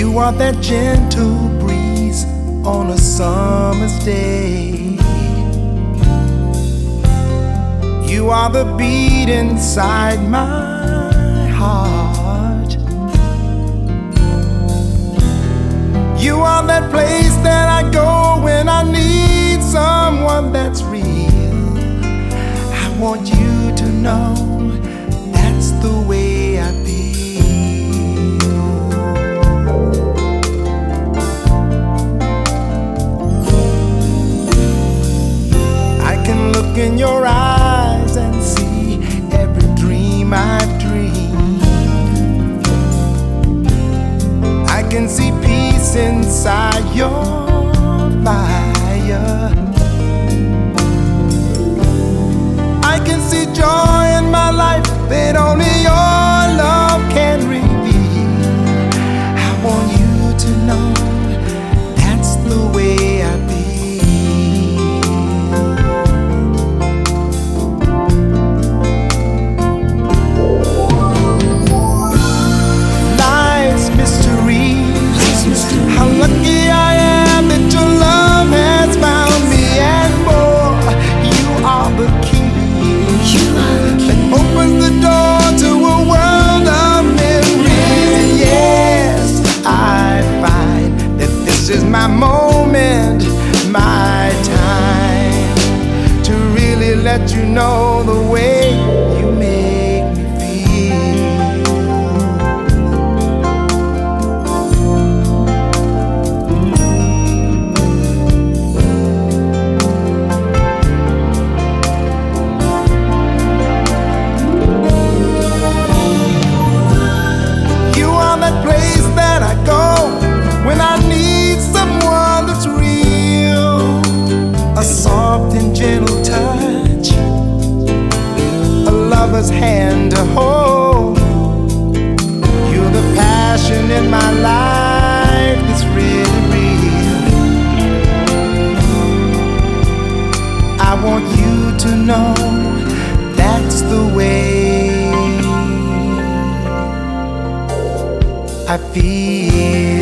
You are that gentle breeze on a summer's day. You are the beat inside my heart. You are that place that I go when I need someone that's real. I want you to know that's the way look in your eyes and see every dream I dream. I can see peace inside your you know lover's hand to hold. You're the passion in my life that's really real. I want you to know that's the way. I feel